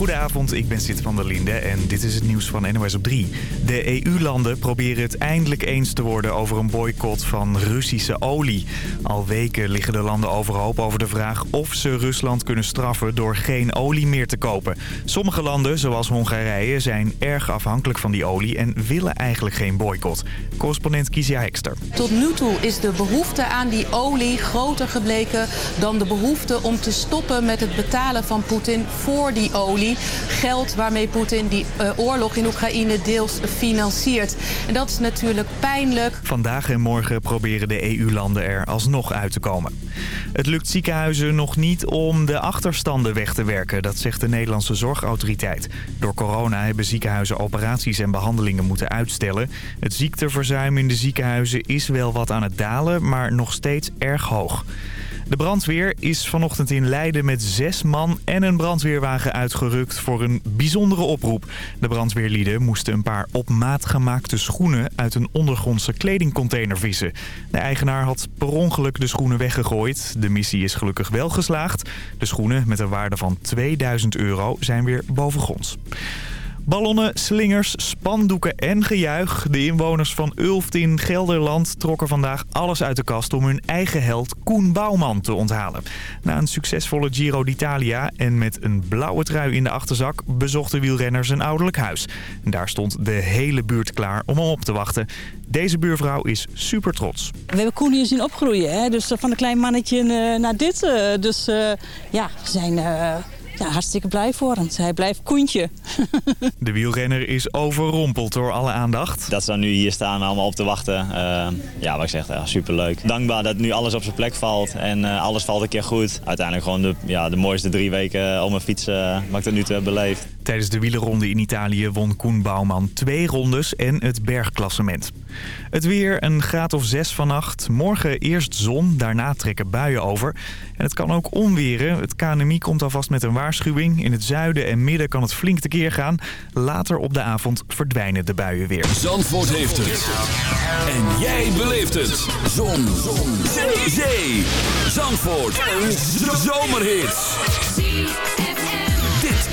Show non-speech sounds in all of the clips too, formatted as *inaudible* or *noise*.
Goedenavond, ik ben Sid van der Linde en dit is het nieuws van NOS op 3. De EU-landen proberen het eindelijk eens te worden over een boycott van Russische olie. Al weken liggen de landen overhoop over de vraag of ze Rusland kunnen straffen door geen olie meer te kopen. Sommige landen, zoals Hongarije, zijn erg afhankelijk van die olie en willen eigenlijk geen boycott. Correspondent Kizia Hekster. Tot nu toe is de behoefte aan die olie groter gebleken dan de behoefte om te stoppen met het betalen van Poetin voor die olie. Geld waarmee Poetin die uh, oorlog in Oekraïne deels financiert. En dat is natuurlijk pijnlijk. Vandaag en morgen proberen de EU-landen er alsnog uit te komen. Het lukt ziekenhuizen nog niet om de achterstanden weg te werken, dat zegt de Nederlandse Zorgautoriteit. Door corona hebben ziekenhuizen operaties en behandelingen moeten uitstellen. Het ziekteverzuim in de ziekenhuizen is wel wat aan het dalen, maar nog steeds erg hoog. De brandweer is vanochtend in Leiden met zes man en een brandweerwagen uitgerukt voor een bijzondere oproep. De brandweerlieden moesten een paar op maat gemaakte schoenen uit een ondergrondse kledingcontainer vissen. De eigenaar had per ongeluk de schoenen weggegooid. De missie is gelukkig wel geslaagd. De schoenen met een waarde van 2000 euro zijn weer bovengronds. Ballonnen, slingers, spandoeken en gejuich. De inwoners van Ulft in Gelderland trokken vandaag alles uit de kast... om hun eigen held Koen Bouwman te onthalen. Na een succesvolle Giro d'Italia en met een blauwe trui in de achterzak... bezochten wielrenners een ouderlijk huis. Daar stond de hele buurt klaar om hem op te wachten. Deze buurvrouw is super trots. We hebben Koen hier zien opgroeien. Hè? Dus van een klein mannetje naar dit. Dus uh, ja, zijn... ja, hartstikke blij voor hem. Hij blijft koentje. *laughs* De wielrenner is overrompeld door alle aandacht. Dat ze dan nu hier staan allemaal op te wachten. Uh, ja, wat ik zeg, ja, superleuk. Dankbaar dat nu alles op zijn plek valt. En uh, alles valt een keer goed. Uiteindelijk gewoon de, ja, de mooiste drie weken om mijn fiets uh, wat ik tot nu toe heb beleefd. Tijdens de wielerronde in Italië won Koen Bouwman twee rondes en het bergklassement. Het weer een graad of zes vannacht. Morgen eerst zon, daarna trekken buien over. En het kan ook onweren. Het KNMI komt alvast met een waarschuwing. In het zuiden en midden kan het flink tekeer gaan. Later op de avond verdwijnen de buien weer. Zandvoort heeft het. En jij beleeft het. Zon. zon. Zee. Zee. Zandvoort. Een zomerhit.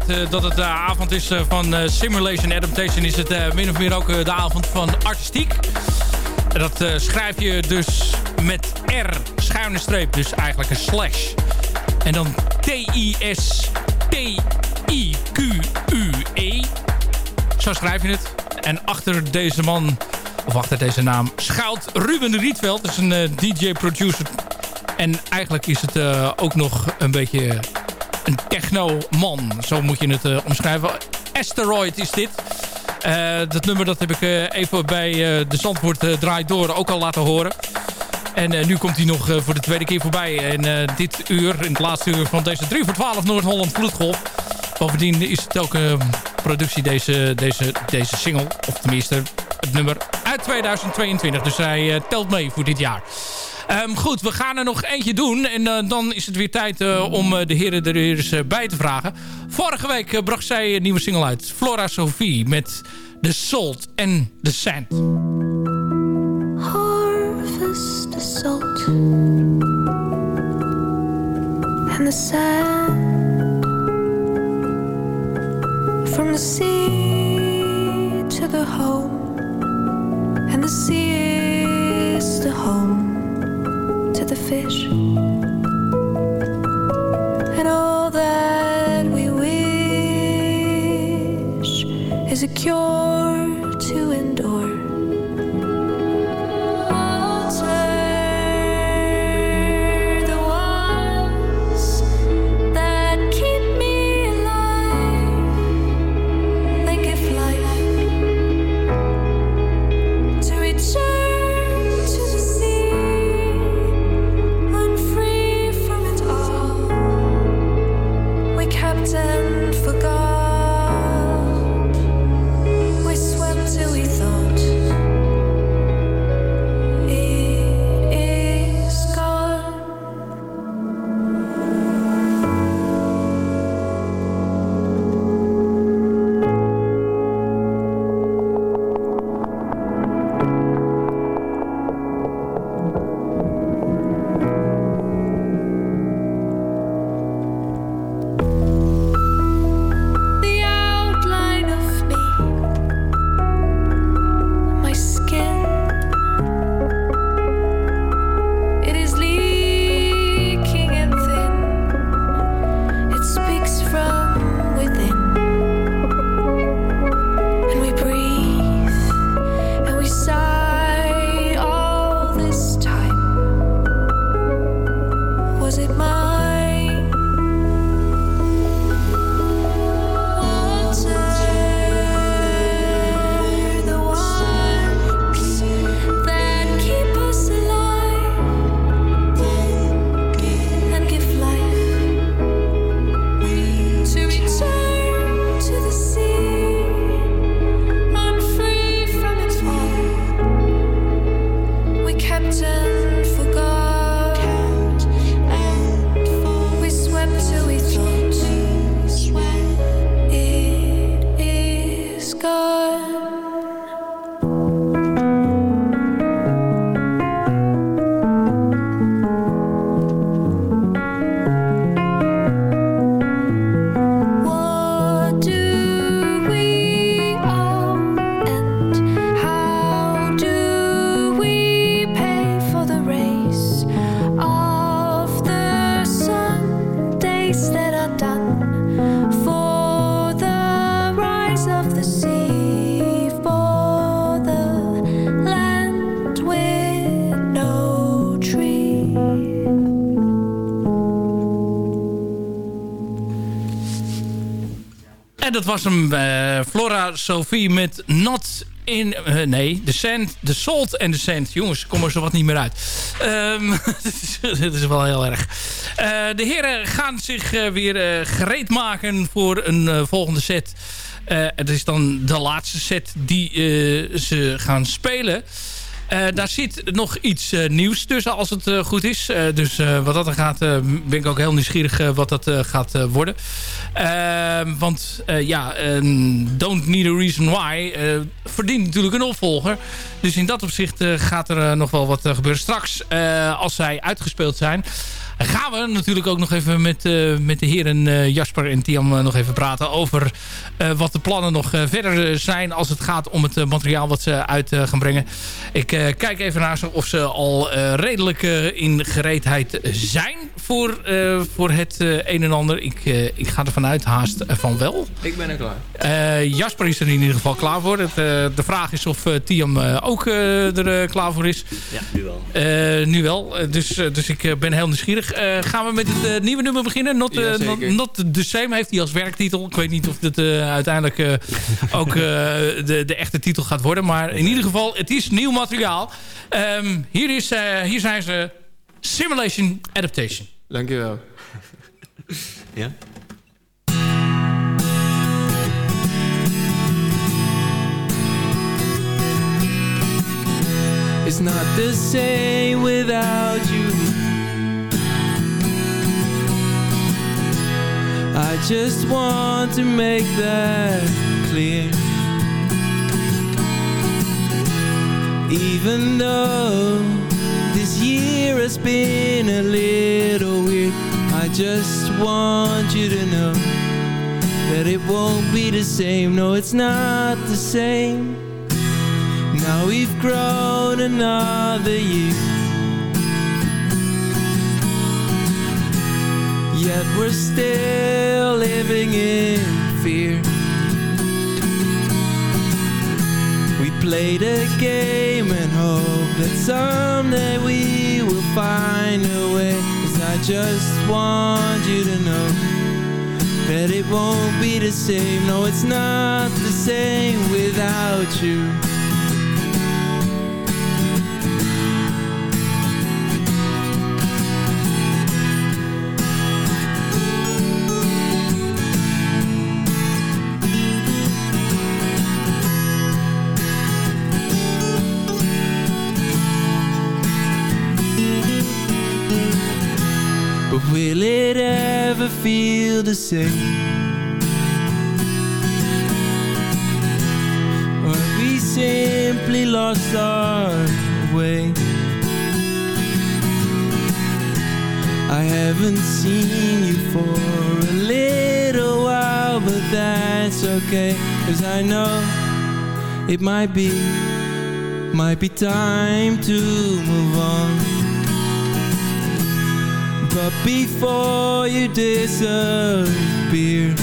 Feit dat het de avond is van Simulation Adaptation... is het min of meer ook de avond van artistiek. Dat schrijf je dus met R, schuine streep, dus eigenlijk een slash. En dan T-I-S-T-I-Q-U-E. Zo schrijf je het. En achter deze man, of achter deze naam, schuilt Ruben Rietveld. Dat is een DJ-producer. En eigenlijk is het ook nog een beetje een techno-man. Zo moet je het uh, omschrijven. Asteroid is dit. dat nummer dat heb ik even bij de Zandvoort Draait Door ook al laten horen. En nu komt hij nog voor de tweede keer voorbij. En dit uur, in het laatste uur van deze 3 voor 12 Noord-Holland Vloedgolf... Bovendien is het ook een productie, deze, deze, deze single. Of tenminste het nummer uit 2022. Dus hij telt mee voor dit jaar. Um, goed, we gaan er nog eentje doen. En uh, dan is het weer tijd uh, om de heren er eens bij te vragen. Vorige week bracht zij een nieuwe single uit. Flora Sophie met The Salt and the Sand. Harvest the salt and the sand From the sea to the home, and the sea is the home to the fish. And all that we wish is a cure dat was hem. Uh, Flora Sophie met Not in... Uh, nee, de sand, de salt en de sand. Jongens, kom er zo wat niet meer uit. *laughs* Um, dit, is, wel heel erg. Uh, de heren gaan zich weer gereed maken voor een volgende set. het is dan de laatste set die ze gaan spelen. Uh, daar zit nog iets uh, nieuws tussen als het uh, goed is. dus wat dat er gaat, ben ik ook heel nieuwsgierig wat dat gaat worden. want ja, Don't Need a Reason Why verdient natuurlijk een opvolger. Dus in dat opzicht gaat er nog wel wat gebeuren. Straks, als zij uitgespeeld zijn, gaan we natuurlijk ook nog even met, uh, met de heren uh, Jasper en Tiam uh, nog even praten over wat de plannen nog verder zijn als het gaat om het materiaal wat ze uit gaan brengen. Ik kijk even naar ze of ze al redelijk in gereedheid zijn voor, voor het een en ander. Ik, ik ga ervan uit haast van wel. Ik ben er klaar. Jasper is er in ieder geval klaar voor. Het, de vraag is of Tiam ook er klaar voor is. Ja, nu wel. nu wel. dus, dus ik ben heel nieuwsgierig. Uh, gaan we met het uh, nieuwe nummer beginnen? Not, uh, not, not, the Same heeft hij als werktitel. Ik weet niet of het uiteindelijk ook de, de echte titel gaat worden. Maar in ieder geval, het is nieuw materiaal. Um, hier, is, hier zijn ze. Simulation Adaptation. Dankjewel. *laughs* ja? It's not the same without you I just want to make that clear. Even though this year has been a little weird I just want you to know That it won't be the same. No, it's not the same. Now we've grown another year Yet we're still living in fear. We played a game and hope that someday we will find a way. Cause I just want you to know That it won't be the same. No, it's not the same without you Will it ever feel the same? Or we simply lost our way? I haven't seen you for a little while But that's okay Cause I know it might be Might be time to move on but before you disappear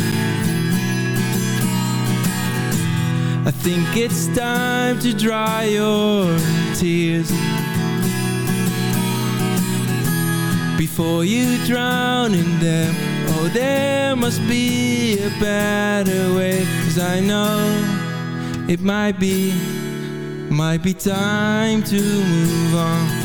I think it's time to dry your tears. Before you drown in them Oh, there must be a better way Cause I know it might be Might be time to move on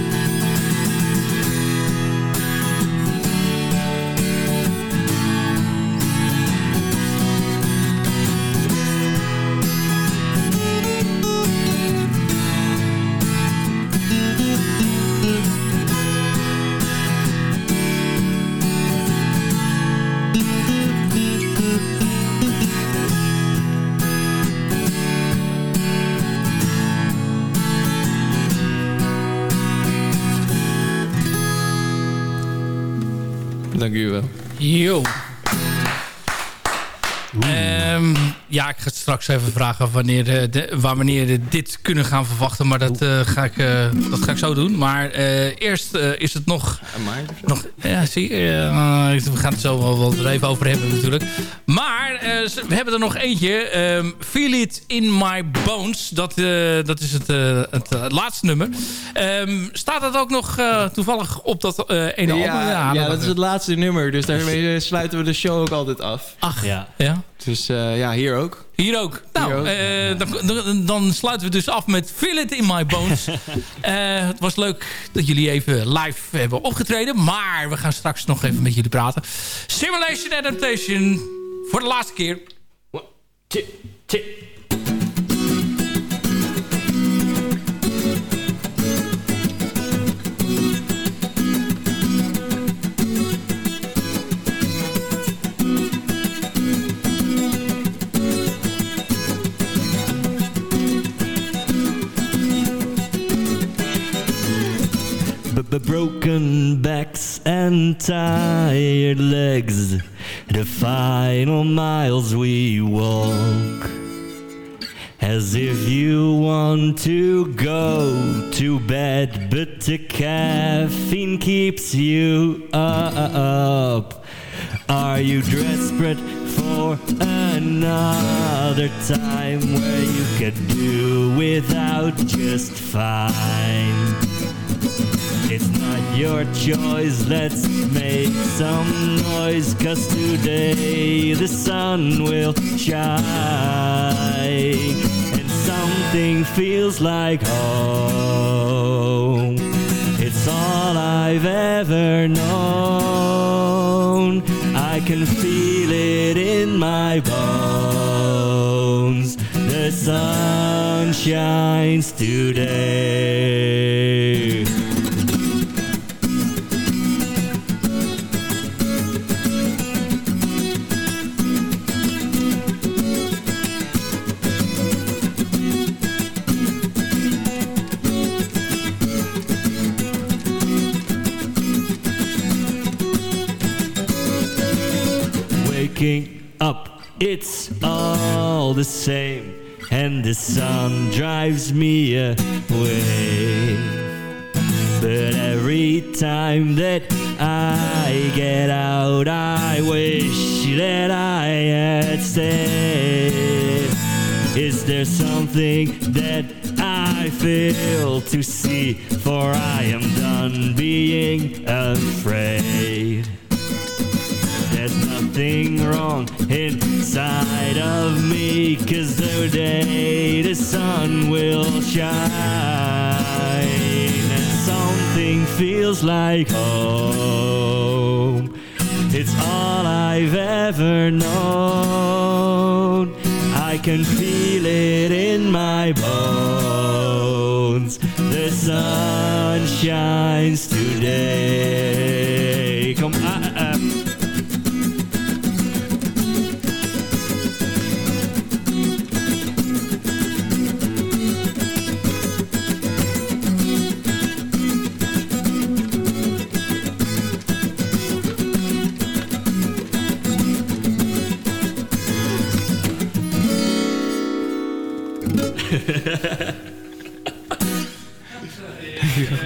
Yo. Ik ga straks even vragen wanneer, de, waar wanneer we dit kunnen gaan verwachten. Maar dat, uh, ga, ik, uh, dat ga ik zo doen. Maar uh, eerst is het nog... nog ja, zie we gaan het zo wel, wel er even over hebben natuurlijk. Maar we hebben er nog eentje. Um, Feel It In My Bones. Dat, dat is het, het, het, laatste nummer. Um, staat dat ook nog toevallig op dat ene ja, album? Ja, ja dat is het laatste nummer. Dus daarmee sluiten we de show ook altijd af. Ach, ja. ja. Dus uh, ja, hier ook. Hier ook. Nou, Hier ook. Uh, dan, dan, sluiten we dus af met Feel It In My Bones. uh, *laughs* het was leuk dat jullie even live hebben opgetreden. Maar we gaan straks nog even met jullie praten. Simulation Adaptation. Voor de laatste keer. One, two, two. The broken backs and tired legs. The final miles we walk. As if you want to go to bed, but the caffeine keeps you up. Are you desperate for another time where you could do without just fine? It's not your choice, let's make some noise Cause today the sun will shine And something feels like home. It's all I've ever known. I can feel it in my bones. The sun shines today it's all the same, and the sun drives me away. But every time that I get out, I wish that I had stayed. Is there something that I fail to see? For I am done being afraid. There's nothing wrong inside of me Cause the day the sun will shine And something feels like home It's all I've ever known. I can feel it in my bones. The sun shines today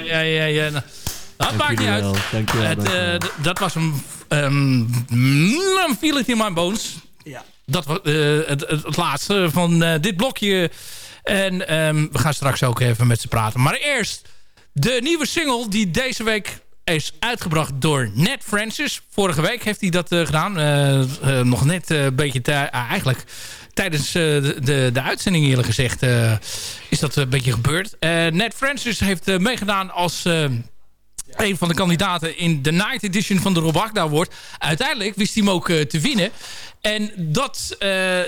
ja, ja, ja. Nou, Dat maakt niet uit. Dankjewel, Het, eh, dankjewel. dat was een... Um, Feel It In My Bones. Ja. Dat was eh, het, het, het laatste van eh, dit blokje. En ehm, we gaan straks ook even met ze praten. Maar eerst de nieuwe single die deze week is uitgebracht door Ned Francis. Vorige week heeft hij dat eh, gedaan. Nog net eh, een beetje... eigenlijk tijdens eh, de, de, uitzending eerlijk gezegd... eh, is dat een beetje gebeurd. Eh Ned Francis heeft meegedaan als... een van de kandidaten in de Night Edition van de Rob Agda Award. Uiteindelijk wist hij hem ook te winnen. En dat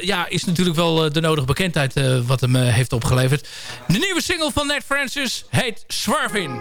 ja, is natuurlijk wel de nodige bekendheid wat hem heeft opgeleverd. De nieuwe single van Ned Francis heet Swervin.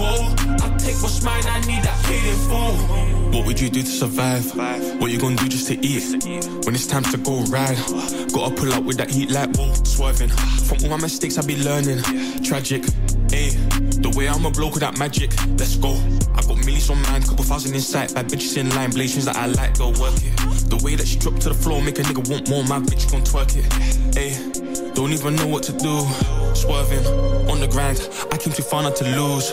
I take what's mine, I need full. What would you do to survive? What you gonna do just to eat? When it's time to go ride, gotta pull up with that heat like whoa, swerving. From all my mistakes, I be learning. Tragic, ayy. The way I'm a bloke with that magic, let's go. I got millions on mine, couple thousand in sight. Bad bitches in line, blazings that I like, go work it. The way that she dropped to the floor, make a nigga want more. My bitch gon' twerk it, ayy. Don't even know what to do. Swerving on the grind, I came too far not to lose.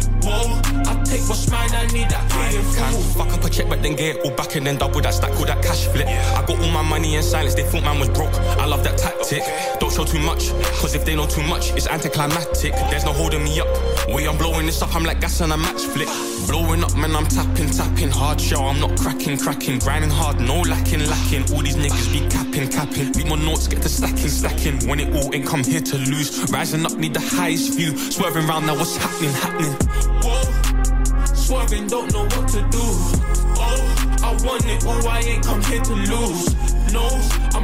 Whoa, I take what's mine, I need that full. fuck up a check, but then get it all back and then double that stack, call that cash flip. I got all my money in silence, they thought man was broke. I love that Don't show too much, cause if they know too much, it's anticlimactic. There's no holding me up. Way I'm blowing this up, I'm like gas on a match flick. Blowing up, man, I'm tapping, tapping. Hard show, I'm not cracking, cracking. Grinding hard, no lacking, lacking. All these niggas be capping, capping. Beat my notes, get the stacking, stacking. When it all ain't come here to lose. Rising up, need the highest view. Swerving round now, what's happening, happening? Whoa, swerving, don't know what to do. Oh, I want it oh, I ain't come here to lose. No,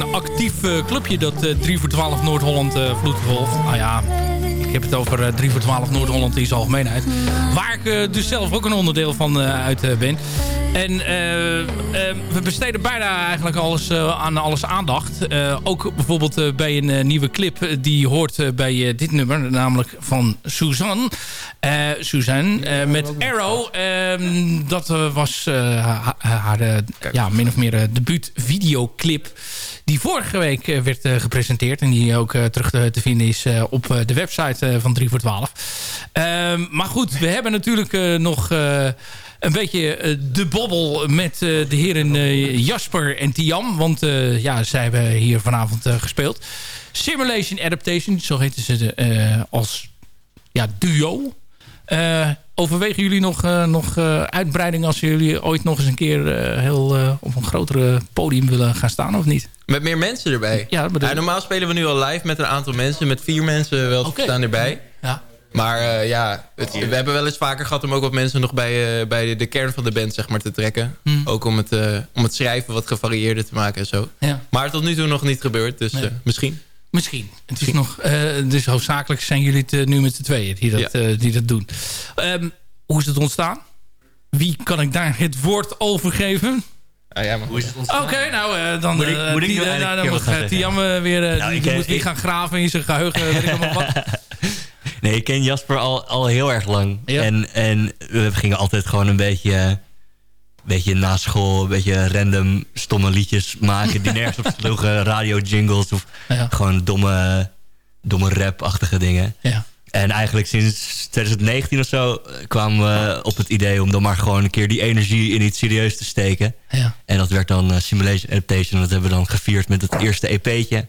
Een actief eh, clubje dat eh 3 voor 12 Noord-Holland eh vloedgolft. Nou ja, ik heb het over eh 3 voor 12 Noord-Holland in zijn algemeenheid. Waar ik eh, dus zelf ook een onderdeel van eh, uit eh, ben. En eh, eh, we besteden bijna eigenlijk alles, eh, aan alles aandacht. Eh, ook bijvoorbeeld eh, bij een eh, nieuwe clip eh, die hoort eh, bij eh, dit nummer. Namelijk van Suzanne. Eh, Suzanne eh, met Arrow. Ehm, dat eh, was eh, ha- haar eh, ja, min of meer eh, debuut videoclip. Die vorige week eh, werd eh, gepresenteerd. En die ook eh, terug te, vinden is op de website van 3 voor 12. Ehm, maar goed, we hebben natuurlijk nog... een beetje de bobbel met de heren Jasper en Tiam. Want ja, zij hebben hier vanavond gespeeld. Simulation Adaptation, zo heten ze als ja, duo. Overwegen jullie nog, nog uitbreiding als jullie ooit nog eens een keer heel op een grotere podium willen gaan staan of niet? Met meer mensen erbij. Ja, bedoel- Ja, normaal spelen we nu al live met een aantal mensen. Met vier mensen wel staan erbij. Ja. Maar eh, ja, het- we hebben wel eens vaker gehad om ook wat mensen nog bij, eh, bij de, de kern van de band zeg maar, te trekken. Hmm. Ook om het, eh, om het schrijven wat gevarieerder te maken en zo. Ja. Maar tot nu toe nog niet gebeurd, dus Nee. misschien. Misschien. Het is nog, dus hoofdzakelijk zijn jullie het nu met z'n tweeën die dat, die dat doen. Ehm, hoe is het ontstaan? Wie kan ik daar het woord over geven? Ah, ja, maar hoe is het Oké, nou eh, dan Moet ik- eh, moet ik die- nu eh, nou, dan moet Tiam weer Nou, die, ik, die moet weer gaan graven in zijn geheugen. weet ik allemaal wat. *laughs* Nee, ik ken Jasper al, al heel erg lang. En, en we gingen altijd gewoon een beetje, een beetje na school... een beetje random stomme liedjes maken... die nergens op sloegen. *laughs* Radio jingles of gewoon domme, domme rap-achtige dingen. Ja. En eigenlijk sinds 2019 of zo eh, kwamen we op het idee... om dan maar gewoon een keer die energie in iets serieus te steken. Ja. En dat werd dan eh, Simulation Adaptation. Dat hebben we dan gevierd met het eerste EP'tje.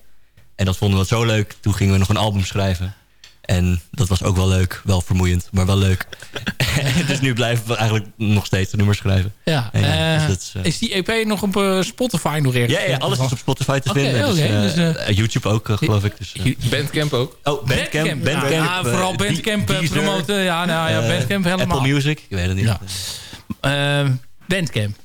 En dat vonden we zo leuk. Toen gingen we nog een album schrijven. En dat was ook wel leuk. Wel vermoeiend, maar wel leuk. *laughs* dus nu blijven we eigenlijk nog steeds de nummers schrijven. Ja, En eh, dus dat is, eh, is die EP nog op eh, Spotify nog ergens? ja, ja, alles is op Spotify te vinden. dus, eh, dus, YouTube ook, geloof ik. Dus. Bandcamp ook. Oh, Bandcamp. Bandcamp, ja, vooral Bandcamp promoten. Ja, nou ja, Bandcamp helemaal. Apple Music, ik weet het niet. Ja. Bandcamp.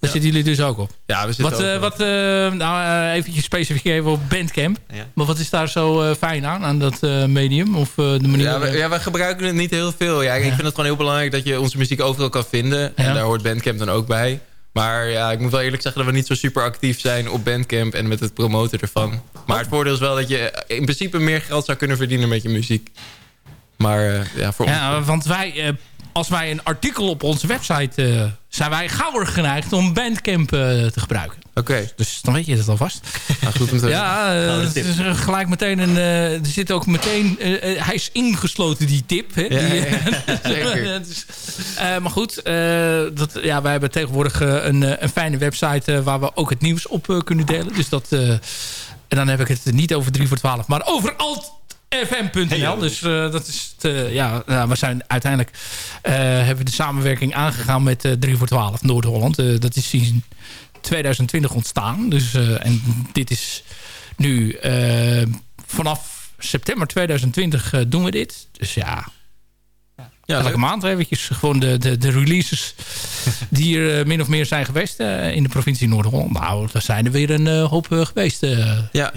Daar zitten jullie dus ook op. Ja, we zitten Wat, ook eh, wat eh, nou, eh, eventjes specifiek even op Bandcamp. Maar wat is daar zo fijn aan, aan dat medium? Of de manier... Ja, we, ja, we gebruiken het niet heel veel. Ja, ik vind het gewoon heel belangrijk dat je onze muziek overal kan vinden. En daar hoort Bandcamp dan ook bij. Maar ja, ik moet wel eerlijk zeggen dat we niet zo super actief zijn op Bandcamp en met het promoten ervan. Maar het voordeel is wel dat je in principe meer geld zou kunnen verdienen met je muziek. Maar ja, voor ons... Ja, want wij, als wij een artikel op onze website... eh, zijn wij gauwer geneigd om Bandcamp eh, te gebruiken. Oké. Dus dan weet je dat alvast. Nou, goed om te Ja, eh, het tip. is gelijk meteen een... er zit ook meteen... hij is ingesloten, die tip. Hè? Ja, Die, *laughs* zeker. *laughs* Dus, maar goed, dat, ja, wij hebben tegenwoordig een, een fijne website... waar we ook het nieuws op kunnen delen. Dus dat... en dan heb ik het niet over 3 voor 12, maar over altfm.nl. Dus eh, dat is het, eh, ja, nou, we zijn uiteindelijk eh, hebben we de samenwerking aangegaan met eh 3 voor 12 Noord-Holland. Dat is sinds 2020 ontstaan. Dus, en dit is nu vanaf september 2020 eh, doen we dit. Dus ja, Ja, elke leuk. maand eventjes gewoon de, de, de releases *laughs* die er eh, min of meer zijn geweest eh, in de provincie Noord-Holland. Nou, daar zijn er weer een eh, hoop geweest. Ja.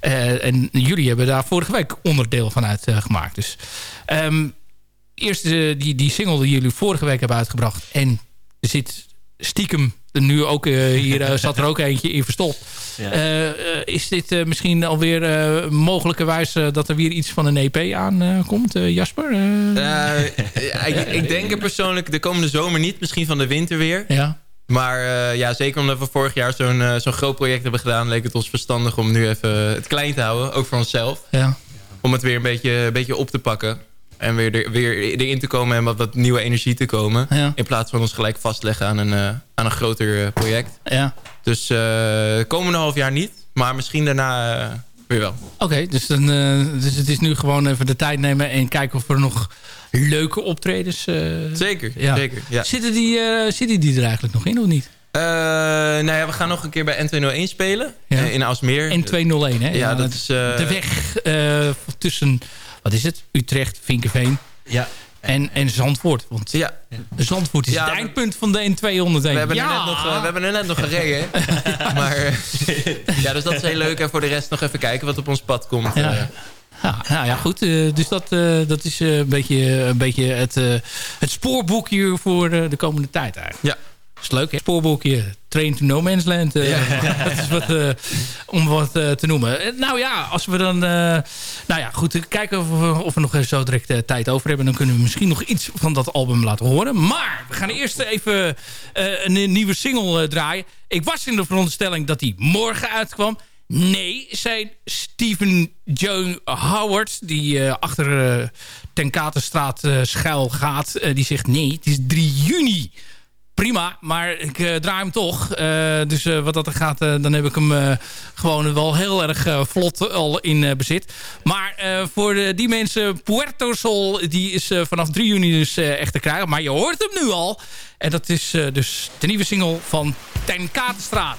Eh, en jullie hebben daar vorige week onderdeel van uitgemaakt. dus ehm, eerst die, die single die jullie vorige week hebben uitgebracht. En er zit stiekem er nu ook eh, hier eh, zat er ook eentje in verstopt. Ja. Eh, is dit eh, misschien alweer uh, mogelijkerwijs dat er weer iets van een EP aankomt, Jasper? Eh, Eh, ja, ik, ik denk er persoonlijk de komende zomer niet. Misschien van de winter weer. Ja. Maar eh, ja, zeker omdat we vorig jaar zo'n zo'n groot project hebben gedaan... leek het ons verstandig om nu even het klein te houden. Ook voor onszelf. Ja. Om het weer een beetje, een beetje op te pakken. En weer, er, weer erin te komen en wat, wat nieuwe energie te komen. Ja. In plaats van ons gelijk vastleggen aan een, eh, aan een groter eh, project. Ja. Dus eh komende half jaar niet. Maar misschien daarna weer wel. Oké, dus, dan, dus het is nu gewoon even de tijd nemen... en kijken of er nog leuke optredens... Zeker, ja. zeker. Ja. Zitten, die, zitten die er eigenlijk nog in of niet? Eh, nou ja, we gaan nog een keer bij N201 spelen. in Aalsmeer. N201, hè? Ja, dat is... De weg tussen, wat is het? Utrecht, Vinkenveen ja. en, en Zandvoort. Want ja. Zandvoort is Ja, het eindpunt van de N201. We hebben, ja. er net nog, eh, we hebben er net nog gereden. *laughs* maar eh, ja, dus dat is heel leuk. En voor de rest nog even kijken wat op ons pad komt. Ja. Eh, Ja, nou ja, goed. dus dat, dat is een beetje, een beetje het, het spoorboekje voor eh, de komende tijd eigenlijk. Ja. Is leuk, hè? Spoorboekje. Train to No Man's Land. eh, *laughs* dat is wat, eh, om wat eh, te noemen. Nou ja, als we dan... nou ja, goed. Kijken of we, of we nog even zo direct tijd over hebben. Dan kunnen we misschien nog iets van dat album laten horen. Maar we gaan eerst even een nieuwe single draaien. Ik was in de veronderstelling dat die morgen uitkwam. Nee, zei Stephen Joe Howard, die achter uh, Ten Katerstraat uh, schuil gaat. Die zegt nee, het is 3 juni. Prima, maar ik uh, draai hem toch. dus wat dat er gaat, dan heb ik hem gewoon wel heel erg vlot al in bezit. Maar voor de, die mensen, Puerto Sol, die is vanaf 3 juni dus echt te krijgen. Maar je hoort hem nu al. En dat is dus de nieuwe single van Ten Katerstraat.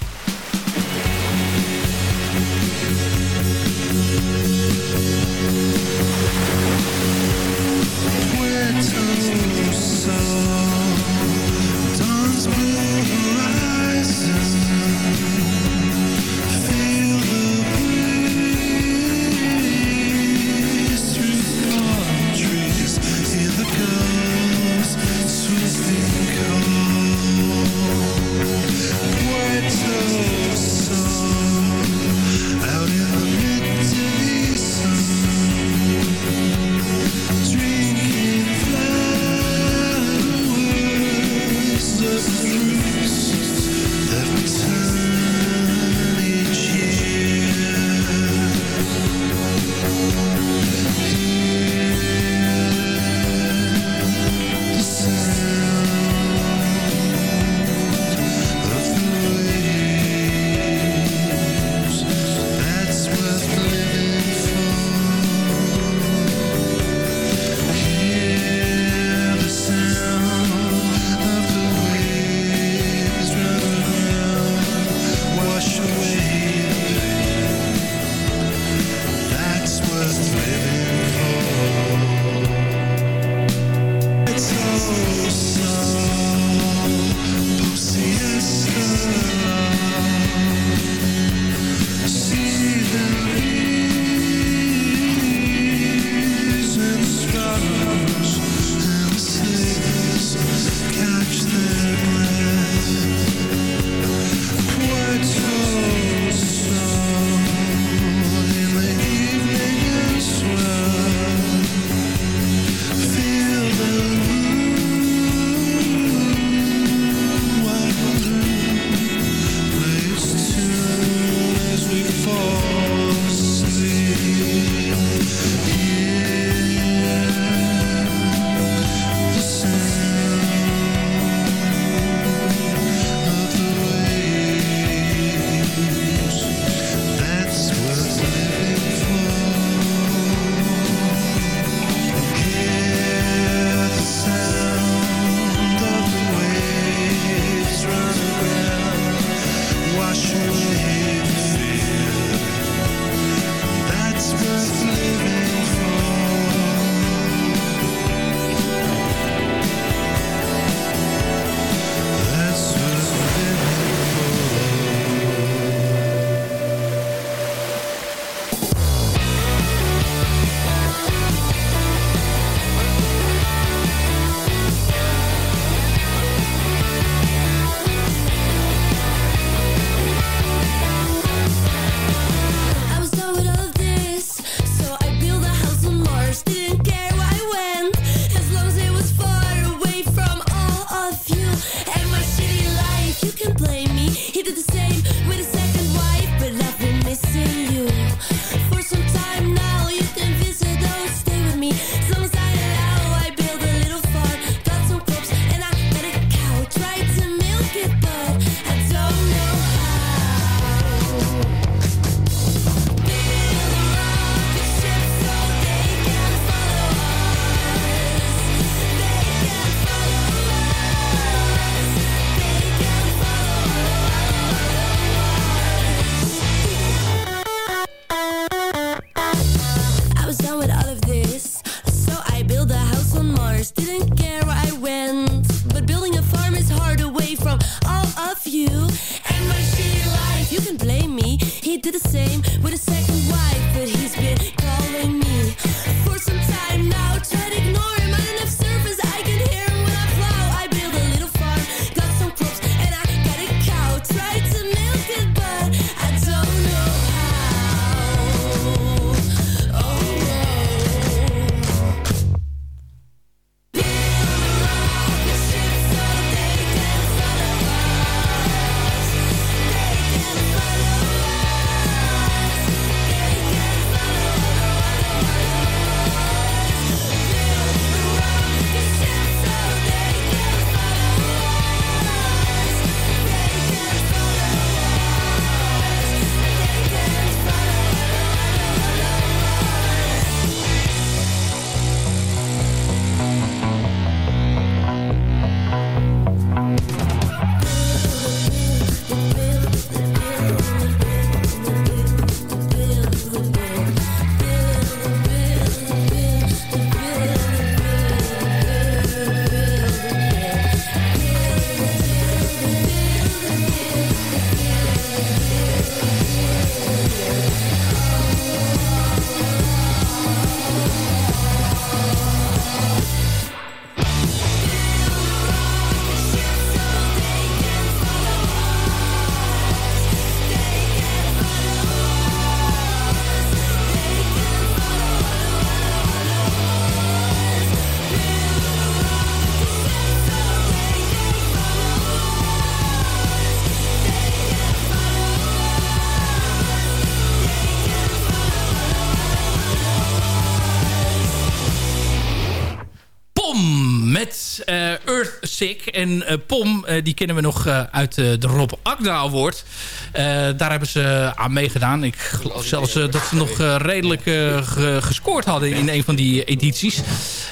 Sick. En eh, Pom, eh, die kennen we nog eh, uit de Rob Agda Award. Eh, daar hebben ze aan meegedaan. Ik geloof zelfs dat ze nog redelijk ge- gescoord hadden in een van die edities.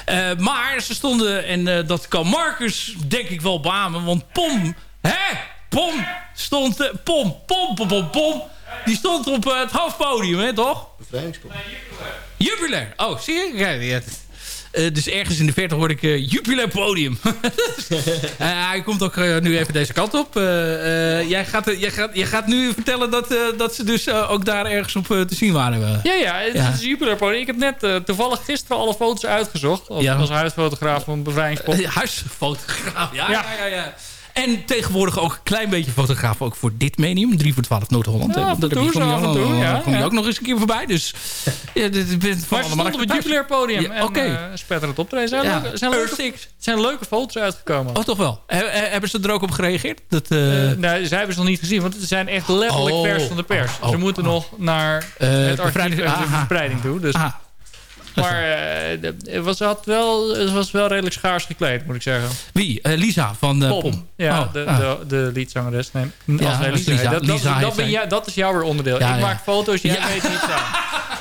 Eh, maar ze stonden, en dat kan Marcus denk ik wel beamen. Want Pom, hè? Pom stond... pom, pom, pom, pom, pom. Die stond op het hoofdpodium, hè, toch? Bevrijdingspop. Jubilair. Oh, zie je? Ja. Eh, dus ergens in de verte hoor ik uh, Jubilair podium. *laughs* Eh, hij komt ook eh, nu even deze kant op. Eh, eh, jij, gaat, eh, jij, gaat, jij gaat nu vertellen dat, eh, dat ze dus eh, ook daar ergens op eh, te zien waren. Ja, ja, het Ja. is Jupiler podium. Ik heb net eh, toevallig gisteren alle foto's uitgezocht. Als, Ja. als huisfotograaf van Bevrijdingspop. Eh, huisfotograaf, ja, ja. ja, ja, En tegenwoordig ook een klein beetje fotograaf ook voor dit medium. 3 voor 12 Noord-Holland. Ja, Eh, en dat je- kom zo je af en ook- toe, ja, Kom je ja. ook nog eens een keer voorbij. Dus ja, dit, bent van allemaal op het. Jupiler podium. Ja, en Oké. eh, spetterend optreden. Zijn, Ja. leuke, zijn, leuke, zijn leuke foto's uitgekomen. Oh, toch wel? He- he- hebben ze er ook op gereageerd? Dat, eh, nee, zij hebben ze nog niet gezien. Want het zijn echt letterlijk Oh. vers van de pers. Oh. Ze moeten nog naar Eh, het archief bevrijding- en de aha. verspreiding toe. Dus. Ah. Maar eh, het, was, had wel, het was wel redelijk schaars gekleed, moet ik zeggen. Wie? Eh, Lisa van eh, Pom. Pom. Ja, Oh, de, ah. de, de liedzangeres. Nee, Ja, Lisa. Dat, Lisa ben jij- dat is jouw weer onderdeel. Ik maak foto's, jij weet niet aan. *laughs*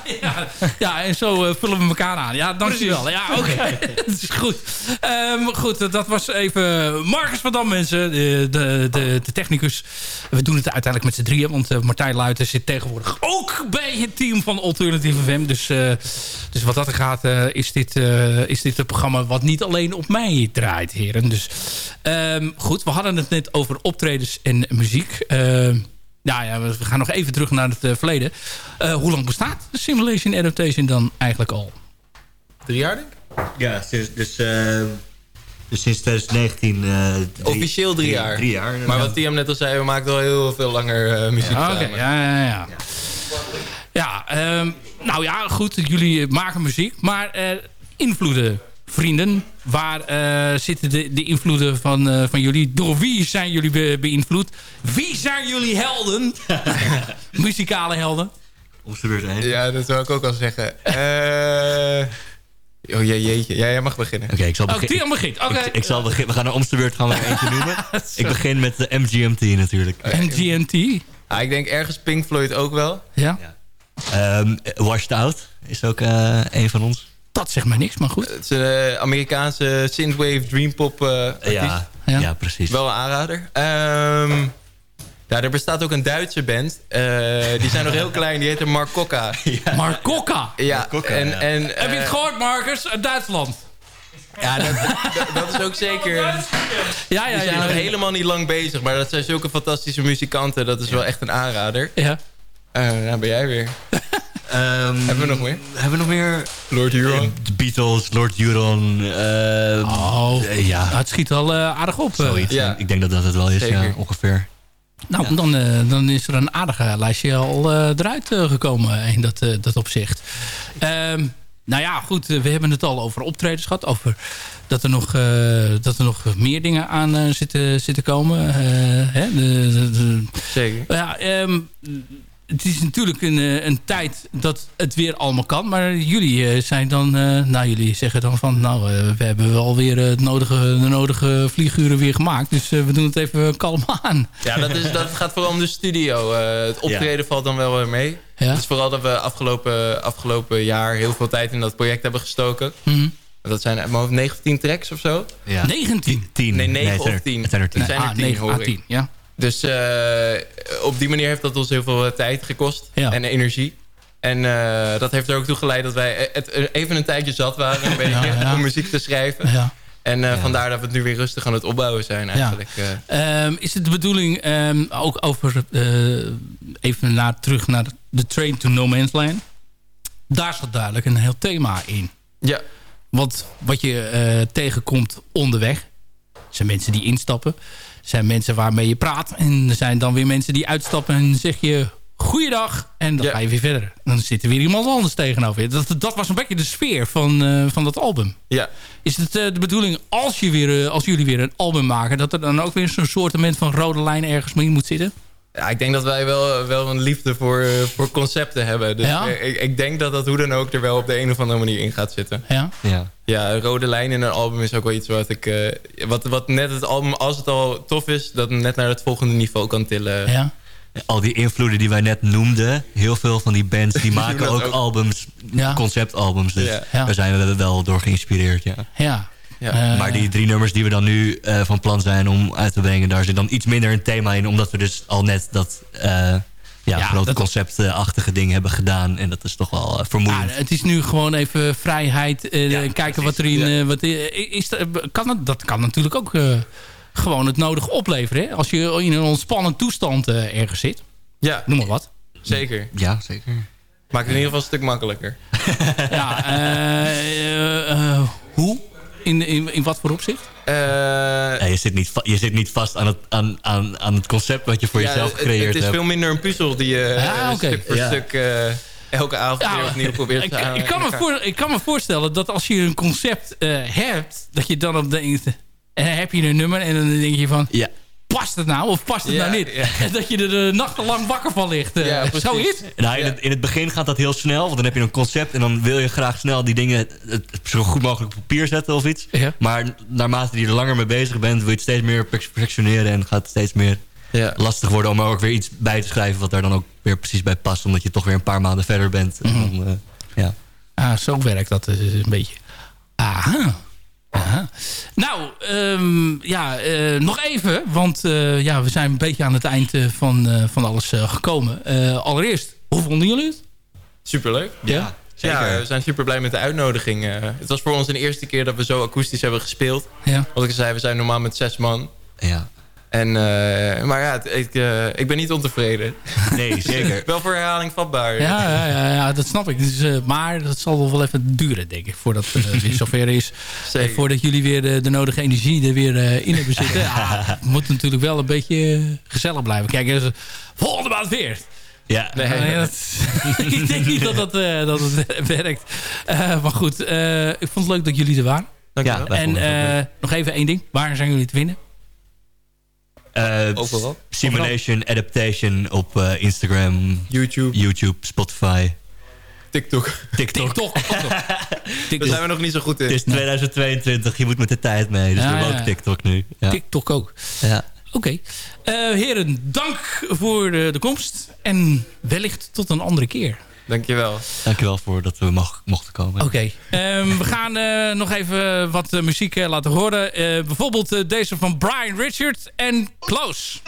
Ja, en zo eh, vullen we elkaar aan. Ja, dankjewel. Ja, oké. *laughs* Dat is goed. Ehm, goed, dat was even Marcus van Dam, mensen. De, de, de, de technicus. We doen het uiteindelijk met z'n drieën. Want eh, Martijn Luiten zit tegenwoordig ook bij het team van Alternative FM. Dus, eh, dus wat dat gaat, eh, is, dit, eh, is dit een programma wat niet alleen op mij draait, heren. Dus ehm, goed, we hadden het net over optredens en muziek. Nou ja, we gaan nog even terug naar het eh, verleden. Eh, hoe lang bestaat Simulation Adaptation dan eigenlijk al? Drie jaar, denk ik? Ja, sinds, dus, eh, dus sinds 2019. eh, drie- Officieel drie jaar. Drie jaar. Maar wat Tiam net al zei, we maken al heel veel langer eh, muziek Ja, oké. samen. Ja, ja, ja. Ja, ehm, nou ja, goed. Jullie maken muziek. Maar eh, invloeden, vrienden. Waar eh, zitten de, de invloeden van, eh, van jullie? Door wie zijn jullie be- beïnvloed? Wie zijn jullie helden? *laughs* Muzikale helden. Om de beurt heen. Ja, dat wil ik ook al zeggen. Eh oh je, jeetje. Ja, jij mag beginnen. Oké, ik zal Oh, beginnen. Begint. Oké. Ik, ik zal beginnen. We gaan naar omste beurt gaan we er eentje *laughs* noemen. ik begin met de MGMT natuurlijk. MGMT. Ah, ik denk ergens Pink Floyd ook wel. Ja. Ehm, Washed Out is ook eh, een van ons. Dat zegt mij niks, maar goed. Het is een eh, Amerikaanse synthwave dreampop eh artiest. Ja, Ja. ja. precies. Wel een aanrader. Ehm ja, er bestaat ook een Duitse band. Eh, die zijn nog heel klein. Die heet. Marcoca. *laughs* Ja, Marcoca, en, ja. en, Heb je het eh, gehoord, Marcus? Uit Duitsland. Ja, dat, dat, dat is ook zeker... Ja, ja, Die zijn ja. nog helemaal niet lang bezig, maar dat zijn zulke fantastische muzikanten. Dat is wel echt een aanrader. Ja. Eh nou ben jij weer. *laughs* Hebben we nog meer? Hebben we nog meer? Lord Huron. De Beatles, Lord Huron. eh, Oh, eh, ja, het schiet al eh, aardig op. eh. zoiets. Ik denk dat dat het wel is, ja, ongeveer. Nou, dan, eh, dan is er een aardige lijstje al eh, eruit eh, gekomen in dat, eh, dat opzicht. Ehm, nou ja, goed, eh, we hebben het al over optredens gehad. Over dat er nog, eh, dat er nog meer dingen aan eh, zitten, zitten komen. Eh, hè, de, de- de- Zeker. ja, ehm, het is natuurlijk een, eh, een tijd dat het weer allemaal kan. Maar jullie eh, zijn dan... eh, nou, jullie zeggen dan van... Nou, we hebben wel weer het nodige, de nodige vlieguren weer gemaakt. Dus we doen het even kalm *laughs* aan. Ja, dat, is, dat gaat vooral om de studio. Eh, het optreden valt dan wel weer mee. Ja. Het is vooral dat we afgelopen, afgelopen jaar heel veel tijd in dat project hebben gestoken. Mhm. Dat zijn uit mijn hoofd 19 tracks of zo. Ja. 19? 10. Nee, 9 het zijn of er- 10. Het zijn er 10. Het zijn er Ah, 10, 9 hoor à ik. 10, ja. Dus eh, op die manier heeft dat ons heel veel eh, tijd gekost. Ja. En energie. En eh, dat heeft er ook toe geleid dat wij het, even een tijdje zat waren. Een *laughs* beetje, Ja, ja. om muziek te schrijven. Ja. En vandaar dat we het nu weer rustig aan het opbouwen zijn eigenlijk. eh. Ehm, is het de bedoeling, ehm, ook over, even naar, terug naar de Train to No Man's Land. Daar zat duidelijk een heel thema in. Ja. Want wat je tegenkomt onderweg, zijn mensen die instappen. Zijn mensen waarmee je praat. En er zijn dan weer mensen die uitstappen en zeg je... Goeiedag. En dan ga je weer verder. Dan zit er weer iemand anders tegenover. Dat, dat was een beetje de sfeer van, eh, van dat album. Ja. Is het eh, de bedoeling, als, je weer, eh, als jullie weer een album maken... dat er dan ook weer zo'n soort van rode lijn ergens mee moet zitten? Ja, ik denk dat wij wel, wel een liefde voor, eh, voor concepten hebben. Dus Ja? eh, ik, ik denk dat dat hoe dan ook er wel op de een of andere manier in gaat zitten. Ja? Ja. Ja, een rode lijn in een album is ook wel iets wat ik... eh, wat, wat net het album, als het al tof is... dat net naar het volgende niveau kan tillen. Ja. Al die invloeden die wij net noemden. Heel veel van die bands die *laughs* maken ook, ook. albums. Ja. Conceptalbums. Dus Ja. Ja. daar zijn we wel door geïnspireerd. Ja. Ja. Ja. Eh, maar die drie nummers die we dan nu eh, van plan zijn om uit te brengen... daar zit dan iets minder een thema in. Omdat we dus al net dat eh ja, Ja, grote dat- conceptachtige ding hebben gedaan. En dat is toch wel eh, vermoeiend. Ja, het is nu gewoon even vrijheid. eh, Ja, kijken wat er in... wat, is, kan het, dat kan natuurlijk ook eh, gewoon het nodige opleveren. Hè? Als je in een ontspannen toestand ergens zit. Ja, Noem maar wat. zeker. Ja, zeker. Maakt het in ieder geval een stuk makkelijker. *laughs* Ja, hoe? In, in, in wat voor opzicht? Eh, Ja, je, zit niet je zit niet vast aan het, aan, aan, aan het concept wat je voor ja, jezelf gecreëerd Het is hebt. veel minder een puzzel die je eh, Ja, oké. stuk voor Ja. stuk... eh, elke avond weer opnieuw probeert ik, te aan- ik, kan me voor, ik kan me voorstellen dat als je een concept eh, hebt... dat je dan op denkt... en dan heb je een nummer en dan denk je van... Ja. Past het nou of past het Ja, nou niet? *laughs* dat je er nachtenlang wakker van ligt. eh, Ja, *laughs* precies. Zoiets? Nou, in, het, in het begin gaat dat heel snel, want dan heb je een concept... en dan wil je graag snel die dingen het, zo goed mogelijk op papier zetten of iets. Ja. Maar naarmate je er langer mee bezig bent... wil je het steeds meer perfectioneren en gaat het steeds meer Ja. lastig worden... om er ook weer iets bij te schrijven wat daar dan ook weer precies bij past... omdat je toch weer een paar maanden verder bent. En dan, eh, ja. Ah, zo werkt dat dus een beetje. Aha. Aha. Nou, ehm, ja, eh, nog even. Want eh, ja, we zijn een beetje aan het eind eh, van, eh, van alles eh, gekomen. Eh, allereerst, hoe vonden jullie het? Superleuk. Ja? Ja, we zijn super blij met de uitnodiging. het was voor ons de eerste keer dat we zo akoestisch hebben gespeeld. Ja. Wat ik zei, we zijn normaal met zes man. ja. En, eh, maar ja, het- ik, eh, ik ben niet ontevreden. Nee, *laughs* zeker. Wel voor herhaling vatbaar. Ja, ja, ja, ja, dat snap ik. Dus, eh, maar dat zal wel even duren, denk ik, voordat het uh, weer zover is. *laughs* Zeker. En voordat jullie weer de, de nodige energie er weer in hebben zitten. *laughs* Ja, moet natuurlijk wel een beetje gezellig blijven. Kijk, dus, volgende maand weer. Ja. Nee. Nee, dat, ik denk niet dat, dat, eh, dat het werkt. Eh, maar goed, eh, ik vond het leuk dat jullie er waren. Dankjewel. Ja, En eh, nog even één ding. Waar zijn jullie te vinden? Eh, Overal. Simulation Adaptation op eh, Instagram, YouTube, YouTube, Spotify, TikTok. TikTok. TikTok. *laughs* Daar zijn we nog niet zo goed in. Het is 2022, je moet met de tijd mee. Dus Ja, doen we ja. ook TikTok nu. Ja. TikTok ook. Ja. Oké. Eh, heren, dank voor de, de komst. En wellicht tot een andere keer. Dankjewel. Dankjewel voor dat we mag, mochten komen. Oké. Okay. Um, we gaan uh, nog even wat eh, muziek uh, laten horen. Uh, bijvoorbeeld deze van Brian Richards en Close.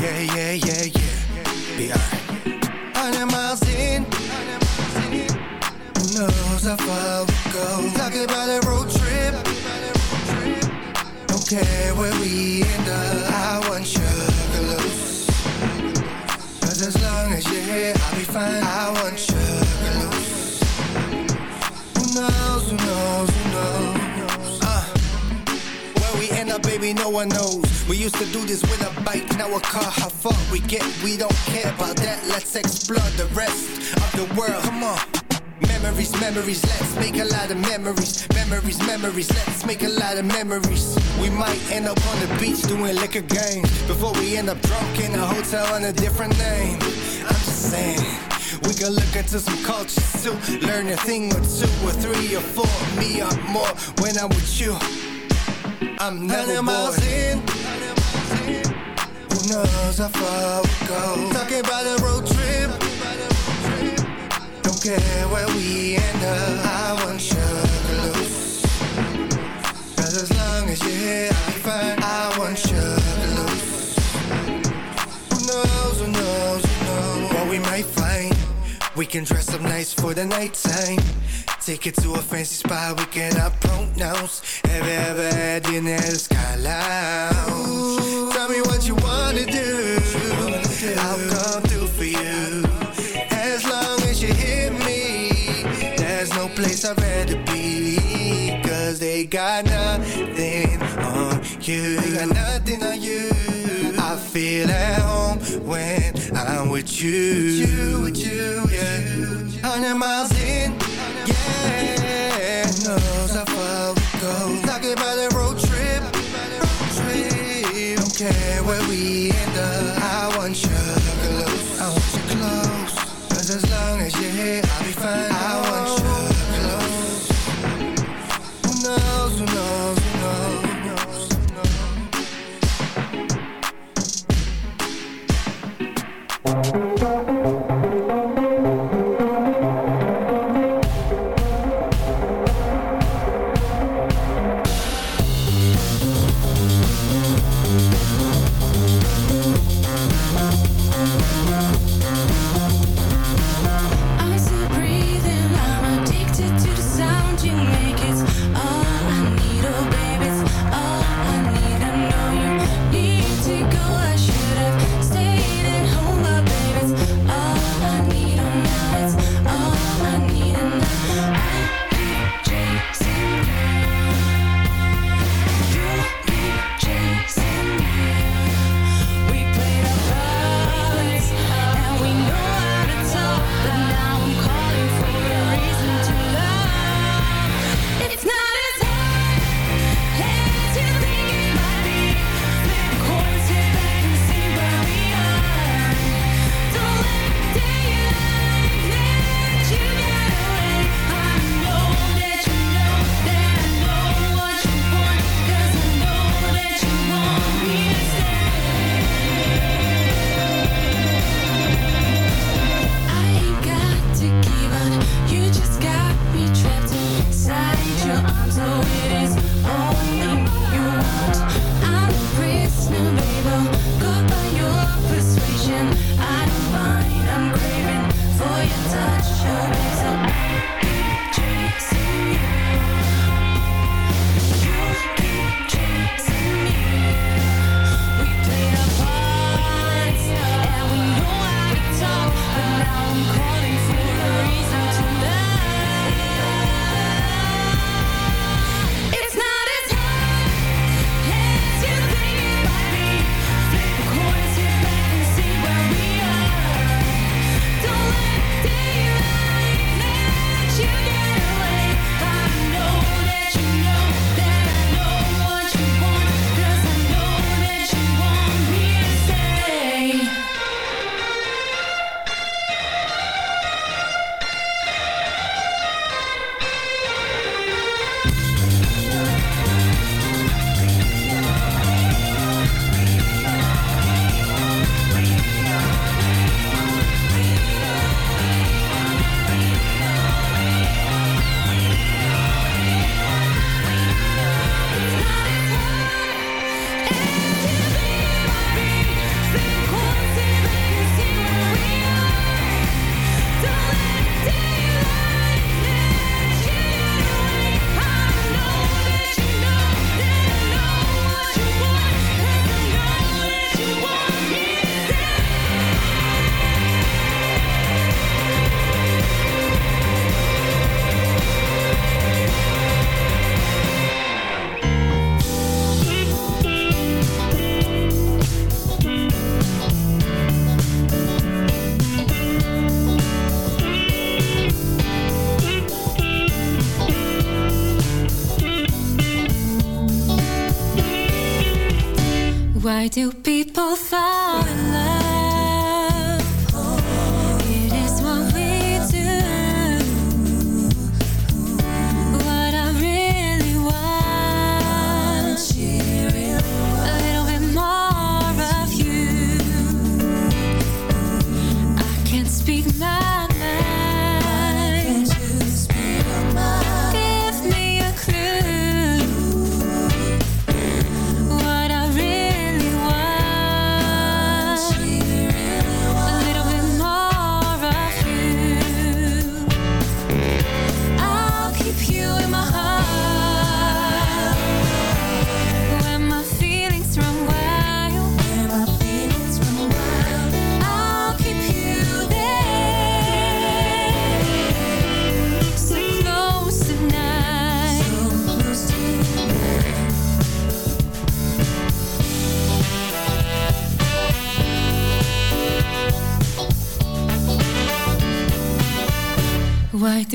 Yeah, yeah, yeah, yeah. Go. Talking about care where we end up. I want sugar loose. Cause as long as you're here, I'll be fine. I want sugar loose. Who knows, who knows, who knows? Uh, where we end up, baby, no one knows. We used to do this with a bike, now a car. How far we get, we don't care about that. Let's explore the rest of the world. Come on. Memories, memories, let's make a lot of memories. Memories, memories, let's make a lot of memories. We might end up on the beach doing liquor games before we end up drunk in a hotel on a different name. I'm just saying. We can look into some cultures too. Learn a thing or two or three or four. Me or more when I'm with you. I'm never bored. miles in. Who knows how far we go? Talking about a road trip. Care where we end up. I want sugar loose. Cause as long as you're here, I'll be fine. I want sugar loose. Who knows, who knows, who knows what we might find. We can dress up nice for the nighttime. Take it to a fancy spot we cannot pronounce. Have you ever had dinner at the Sky Lounge? Tell me what you wanna do. I'll come through for you. Place I'd rather be. Cause they got nothing on you. They got nothing on you. I feel at home when I'm with you. With you, with you, yeah. Hundred miles in, yeah. Who knows how far we go? Talking about a road trip. Road trip. Don't care where we end up. I want sugar loose. I want you close. Cause as long as you're here, I'll be fine. I want sugar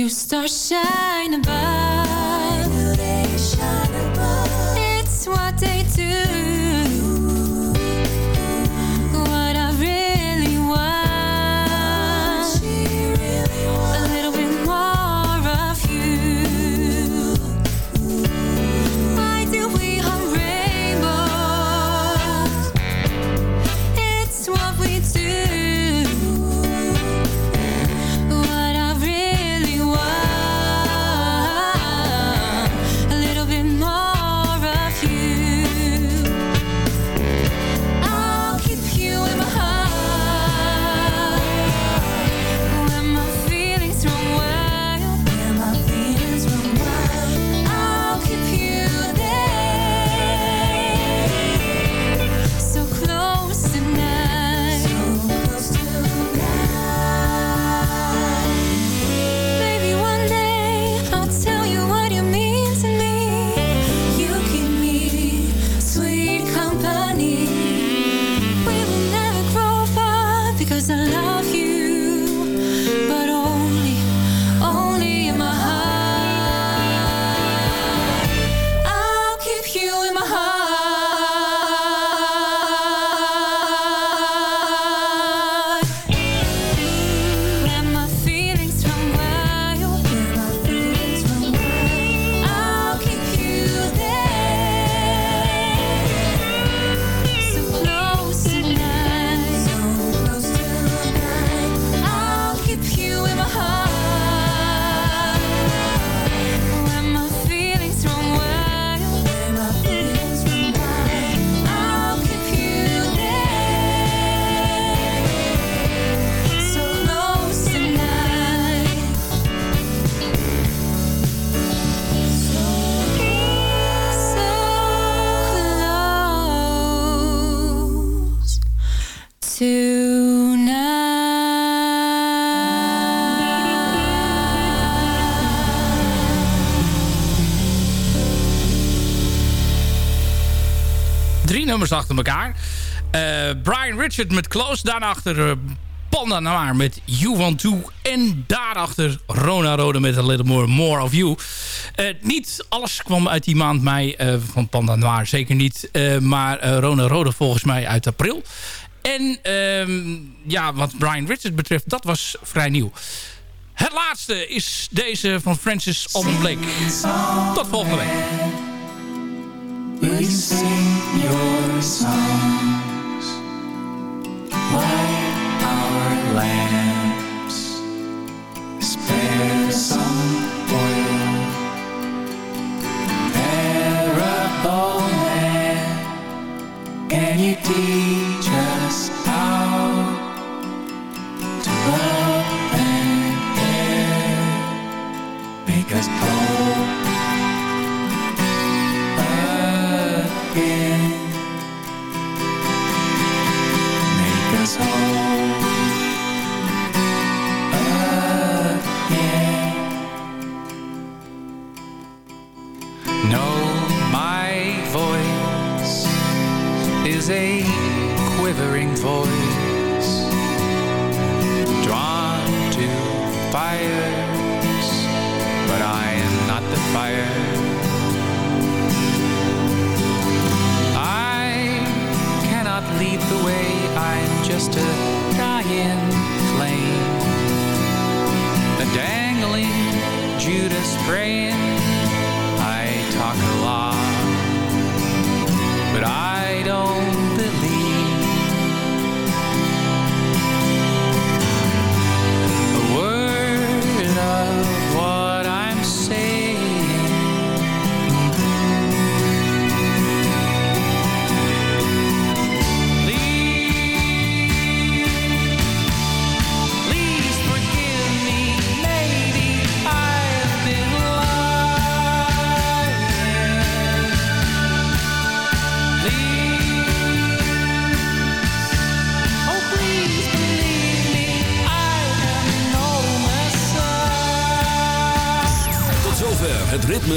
you start shine bright achter elkaar. Eh, Brian Richard met Close. Daarachter eh, Panda Noir met You Want To. En daarachter Rona Rode met A Little More, More Of You. Eh, niet alles kwam uit die maand mei van Panda Noir. Zeker niet. Maar Rona Rode volgens mij uit april. En ehm, ja, wat Brian Richard betreft, dat was vrij nieuw. Het laatste is deze van Francis Alban Blake. Tot volgende week. We sing your songs, light our lamps, spare some oil, parable man, can you teach